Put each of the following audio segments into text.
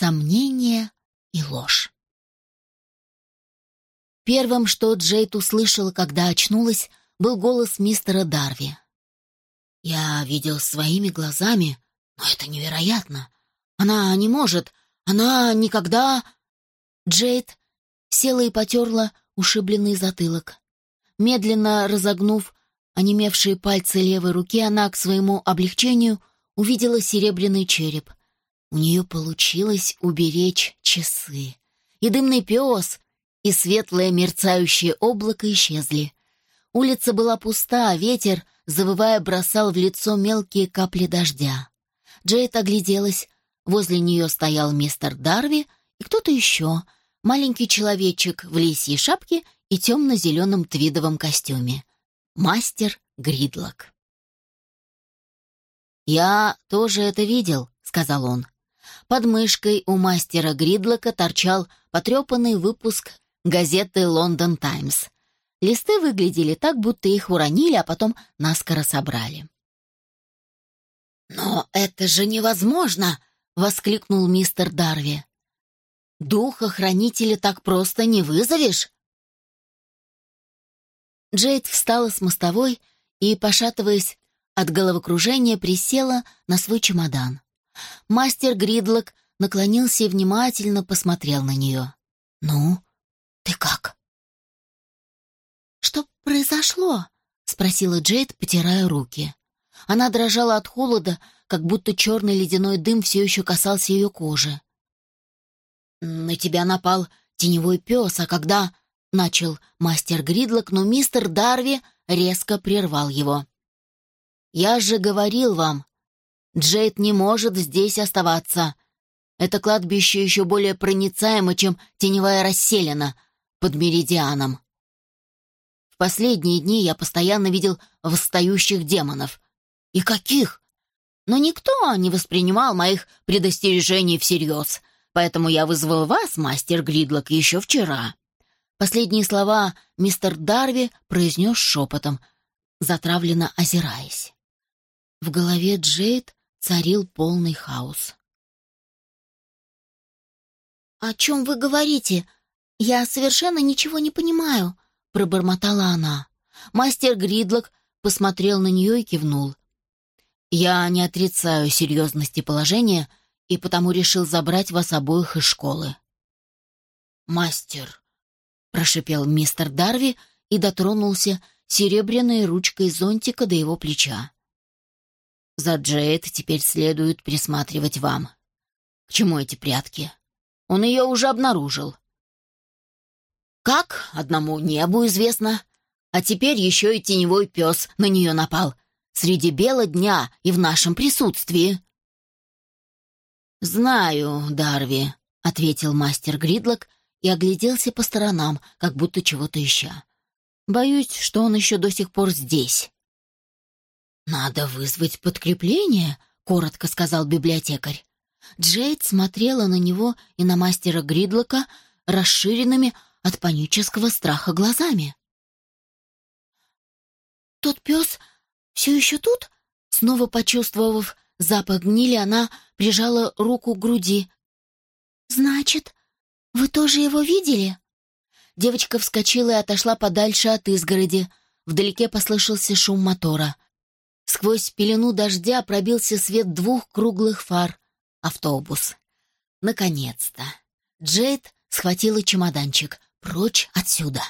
сомнение и ложь. Первым, что Джейд услышала, когда очнулась, был голос мистера Дарви. «Я видел своими глазами, но это невероятно. Она не может, она никогда...» Джейд села и потерла ушибленный затылок. Медленно разогнув онемевшие пальцы левой руки, она к своему облегчению увидела серебряный череп. У нее получилось уберечь часы. И дымный пес, и светлое мерцающее облако исчезли. Улица была пуста, а ветер, завывая, бросал в лицо мелкие капли дождя. Джейд огляделась. Возле нее стоял мистер Дарви и кто-то еще, маленький человечек в лисьей шапке и темно-зеленом твидовом костюме. Мастер Гридлок. «Я тоже это видел», — сказал он. Под мышкой у мастера Гридлока торчал потрепанный выпуск газеты «Лондон Таймс». Листы выглядели так, будто их уронили, а потом наскоро собрали. «Но это же невозможно!» — воскликнул мистер Дарви. «Духа-хранителя так просто не вызовешь!» Джейд встала с мостовой и, пошатываясь от головокружения, присела на свой чемодан. Мастер Гридлок наклонился и внимательно посмотрел на нее. «Ну, ты как?» «Что произошло?» — спросила Джейд, потирая руки. Она дрожала от холода, как будто черный ледяной дым все еще касался ее кожи. «На тебя напал теневой пес, а когда...» — начал мастер Гридлок, но мистер Дарви резко прервал его. «Я же говорил вам, Джейд не может здесь оставаться. Это кладбище еще более проницаемо, чем теневая расселена под Меридианом. В последние дни я постоянно видел восстающих демонов. И каких? Но никто не воспринимал моих предостережений всерьез, поэтому я вызвал вас, мастер Гридлок, еще вчера. Последние слова мистер Дарви произнес шепотом, затравленно озираясь. В голове Джейд царил полный хаос. «О чем вы говорите? Я совершенно ничего не понимаю», — пробормотала она. Мастер Гридлок посмотрел на нее и кивнул. «Я не отрицаю серьезности положения и потому решил забрать вас обоих из школы». «Мастер», — прошипел мистер Дарви и дотронулся серебряной ручкой зонтика до его плеча. «За Джейд теперь следует присматривать вам. К чему эти прятки? Он ее уже обнаружил». «Как? Одному небу известно. А теперь еще и теневой пес на нее напал. Среди бела дня и в нашем присутствии». «Знаю, Дарви», — ответил мастер Гридлок, — и огляделся по сторонам, как будто чего-то ища. Боюсь, что он еще до сих пор здесь. «Надо вызвать подкрепление», — коротко сказал библиотекарь. Джейд смотрела на него и на мастера Гридлока расширенными от панического страха глазами. «Тот пес все еще тут?» Снова почувствовав запах гнили, она прижала руку к груди. «Значит, «Вы тоже его видели?» Девочка вскочила и отошла подальше от изгороди. Вдалеке послышался шум мотора. Сквозь пелену дождя пробился свет двух круглых фар. Автобус. Наконец-то. Джейд схватила чемоданчик. Прочь отсюда.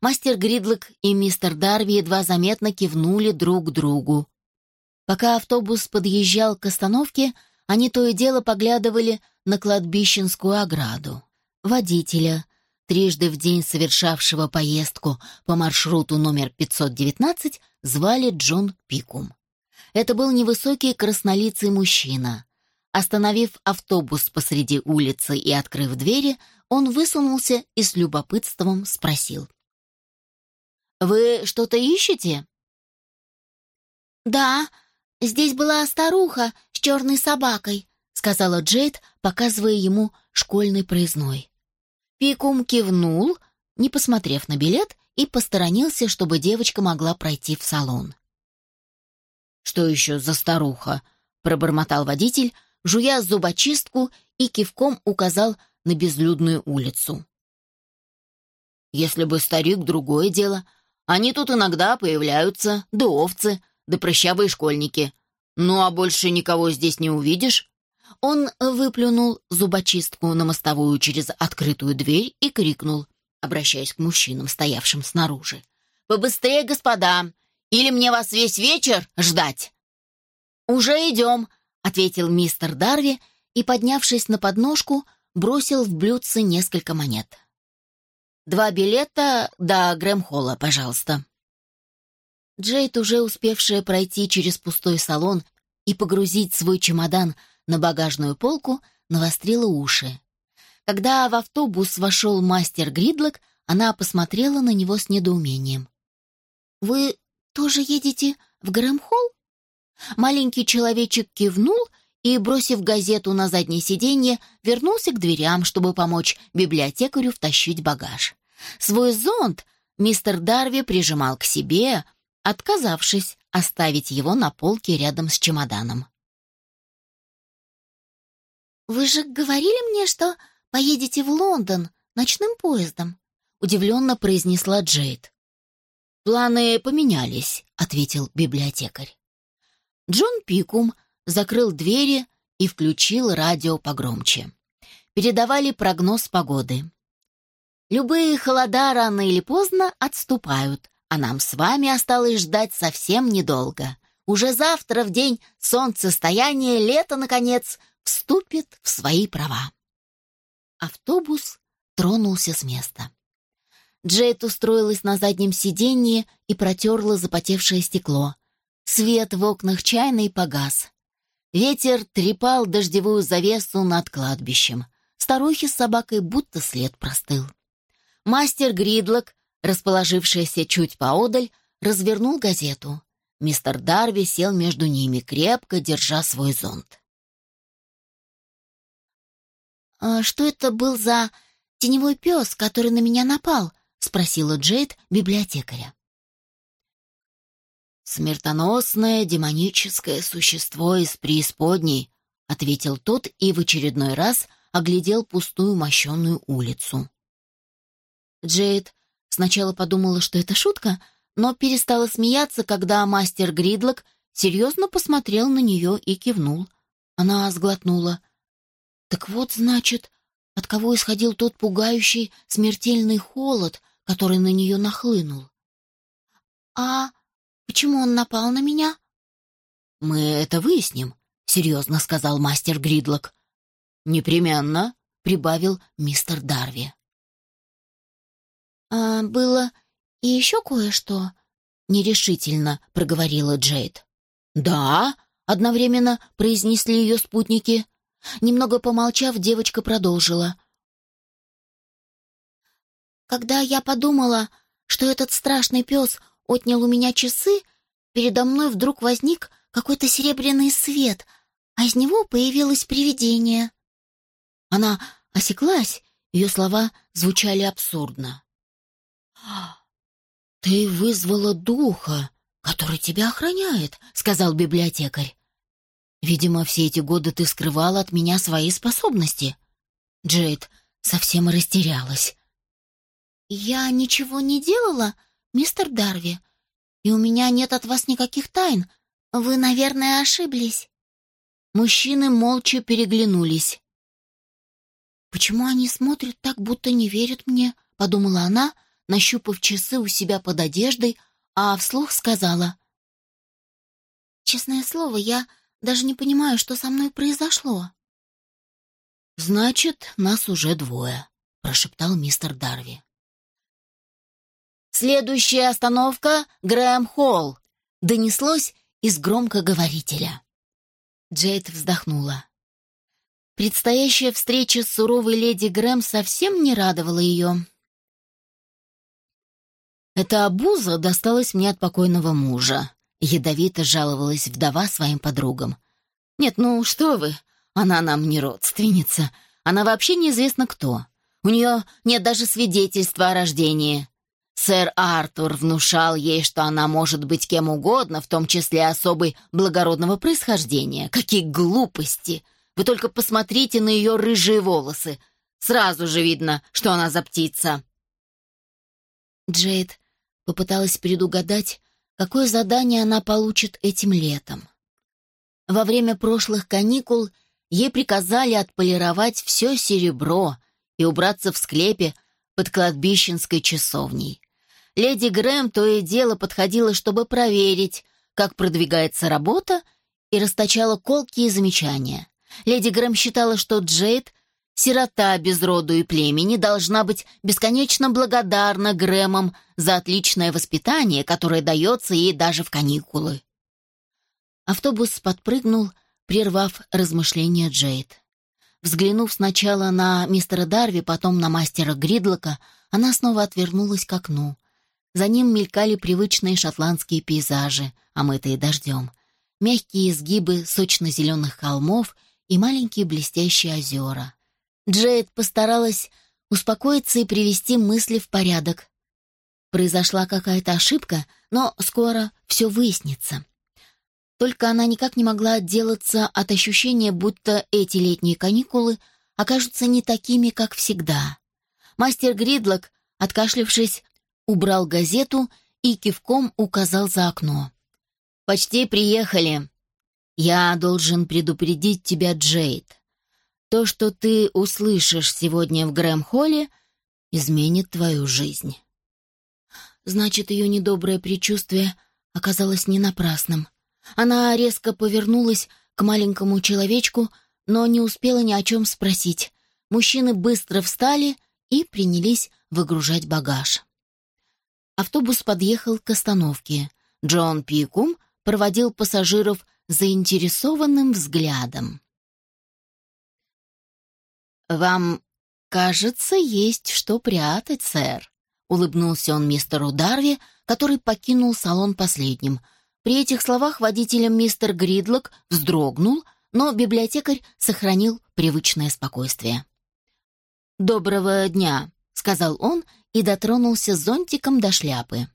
Мастер Гридлок и мистер Дарви едва заметно кивнули друг другу. Пока автобус подъезжал к остановке, они то и дело поглядывали на кладбищенскую ограду водителя, трижды в день совершавшего поездку по маршруту номер 519, звали Джон Пикум. Это был невысокий краснолицый мужчина. Остановив автобус посреди улицы и открыв двери, он высунулся и с любопытством спросил. «Вы что-то ищете?» «Да, здесь была старуха с черной собакой», — сказала Джейд, показывая ему школьный проездной. Пикум кивнул, не посмотрев на билет, и посторонился, чтобы девочка могла пройти в салон. «Что еще за старуха?» — пробормотал водитель, жуя зубочистку и кивком указал на безлюдную улицу. «Если бы старик — другое дело. Они тут иногда появляются, да овцы, да прыщавые школьники. Ну, а больше никого здесь не увидишь». Он выплюнул зубочистку на мостовую через открытую дверь и крикнул, обращаясь к мужчинам, стоявшим снаружи. «Побыстрее, господа! Или мне вас весь вечер ждать?» «Уже идем», — ответил мистер Дарви и, поднявшись на подножку, бросил в блюдце несколько монет. «Два билета до Грэм-холла, пожалуйста». Джейд, уже успевшая пройти через пустой салон и погрузить свой чемодан на багажную полку, навострила уши. Когда в автобус вошел мастер Гридлок, она посмотрела на него с недоумением. «Вы тоже едете в Грэм-холл?» Маленький человечек кивнул и, бросив газету на заднее сиденье, вернулся к дверям, чтобы помочь библиотекарю втащить багаж. Свой зонт мистер Дарви прижимал к себе, отказавшись оставить его на полке рядом с чемоданом. «Вы же говорили мне, что поедете в Лондон ночным поездом», — удивленно произнесла Джейд. «Планы поменялись», — ответил библиотекарь. Джон Пикум закрыл двери и включил радио погромче. Передавали прогноз погоды. Любые холода рано или поздно отступают, а нам с вами осталось ждать совсем недолго. Уже завтра, в день солнцестояния, лето, наконец, вступит в свои права. Автобус тронулся с места. Джейд устроилась на заднем сиденье и протерла запотевшее стекло. Свет в окнах чайной погас. Ветер трепал дождевую завесу над кладбищем. Старухи с собакой будто след простыл. Мастер Гридлок, расположившийся чуть поодаль, развернул газету. Мистер Дарви сел между ними, крепко держа свой зонт. Что это был за теневой пес, который на меня напал?» — спросила Джейд библиотекаря. «Смертоносное демоническое существо из преисподней», — ответил тот и в очередной раз оглядел пустую мощенную улицу. Джейд сначала подумала, что это шутка, но перестала смеяться, когда мастер Гридлок серьезно посмотрел на нее и кивнул. Она сглотнула. «Так вот, значит, от кого исходил тот пугающий смертельный холод, который на нее нахлынул?» «А Почему он напал на меня?» «Мы это выясним», — серьезно сказал мастер Гридлок. «Непременно», — прибавил мистер Дарви. «А было и еще кое-что?» — нерешительно проговорила Джейд. «Да», — одновременно произнесли ее спутники. Немного помолчав, девочка продолжила. «Когда я подумала, что этот страшный пес отнял у меня часы, передо мной вдруг возник какой-то серебряный свет, а из него появилось привидение. Она осеклась, ее слова звучали абсурдно. «Ты вызвала духа, который тебя охраняет», — сказал библиотекарь. «Видимо, все эти годы ты скрывала от меня свои способности». Джейд совсем растерялась. «Я ничего не делала?» «Мистер Дарви, и у меня нет от вас никаких тайн. Вы, наверное, ошиблись». Мужчины молча переглянулись. «Почему они смотрят так, будто не верят мне?» — подумала она, нащупав часы у себя под одеждой, а вслух сказала. «Честное слово, я даже не понимаю, что со мной произошло». «Значит, нас уже двое», — прошептал мистер Дарви. «Следующая остановка — Грэм-Холл», — донеслось из громкоговорителя. Джейд вздохнула. Предстоящая встреча с суровой леди Грэм совсем не радовала ее. «Эта обуза досталась мне от покойного мужа», — ядовито жаловалась вдова своим подругам. «Нет, ну что вы, она нам не родственница. Она вообще неизвестно кто. У нее нет даже свидетельства о рождении. Сэр Артур внушал ей, что она может быть кем угодно, в том числе особой благородного происхождения. Какие глупости! Вы только посмотрите на ее рыжие волосы. Сразу же видно, что она за птица». Джейд попыталась предугадать, какое задание она получит этим летом. Во время прошлых каникул ей приказали отполировать все серебро и убраться в склепе под кладбищенской часовней. Леди Грэм то и дело подходила, чтобы проверить, как продвигается работа, и расточала колкие замечания. Леди Грэм считала, что Джейд, сирота без роду и племени, должна быть бесконечно благодарна Грэмам за отличное воспитание, которое дается ей даже в каникулы. Автобус подпрыгнул, прервав размышления Джейд. Взглянув сначала на мистера Дарви, потом на мастера Гридлока, она снова отвернулась к окну. За ним мелькали привычные шотландские пейзажи, омытые дождем. Мягкие изгибы сочно-зеленых холмов и маленькие блестящие озера. Джейд постаралась успокоиться и привести мысли в порядок. Произошла какая-то ошибка, но скоро все выяснится. Только она никак не могла отделаться от ощущения, будто эти летние каникулы окажутся не такими, как всегда. Мастер Гридлок, откашлившись, убрал газету и кивком указал за окно. «Почти приехали. Я должен предупредить тебя, Джейд. То, что ты услышишь сегодня в Грэм-холле, изменит твою жизнь». Значит, ее недоброе предчувствие оказалось не напрасным. Она резко повернулась к маленькому человечку, но не успела ни о чем спросить. Мужчины быстро встали и принялись выгружать багаж. Автобус подъехал к остановке. Джон Пикум проводил пассажиров заинтересованным взглядом. «Вам, кажется, есть что прятать, сэр», — улыбнулся он мистеру Дарви, который покинул салон последним — при этих словах водителем мистер Гридлок вздрогнул, но библиотекарь сохранил привычное спокойствие. «Доброго дня», — сказал он и дотронулся зонтиком до шляпы.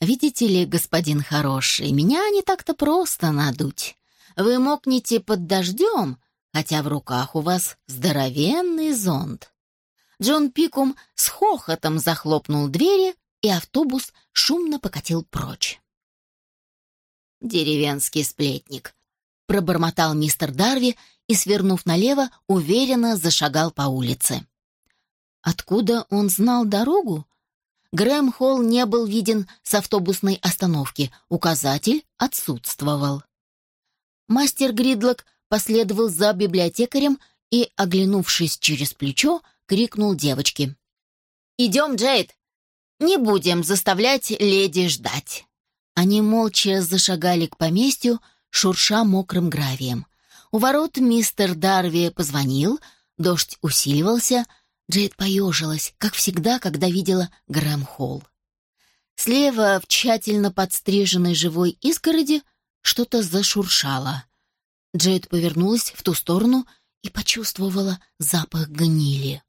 «Видите ли, господин хороший, меня не так-то просто надуть. Вы мокнете под дождем, хотя в руках у вас здоровенный зонт». Джон Пикум с хохотом захлопнул двери и автобус шумно покатил прочь. «Деревенский сплетник», — пробормотал мистер Дарви и, свернув налево, уверенно зашагал по улице. Откуда он знал дорогу? Грэм Холл не был виден с автобусной остановки, указатель отсутствовал. Мастер Гридлок последовал за библиотекарем и, оглянувшись через плечо, крикнул девочке. «Идем, Джейд! Не будем заставлять леди ждать». Они молча зашагали к поместью, шурша мокрым гравием. У ворот мистер Дарви позвонил, дождь усиливался, Джейд поежилась, как всегда, когда видела Грэм Холл. Слева в тщательно подстриженной живой изгороди что-то зашуршало. Джейд повернулась в ту сторону и почувствовала запах гнили.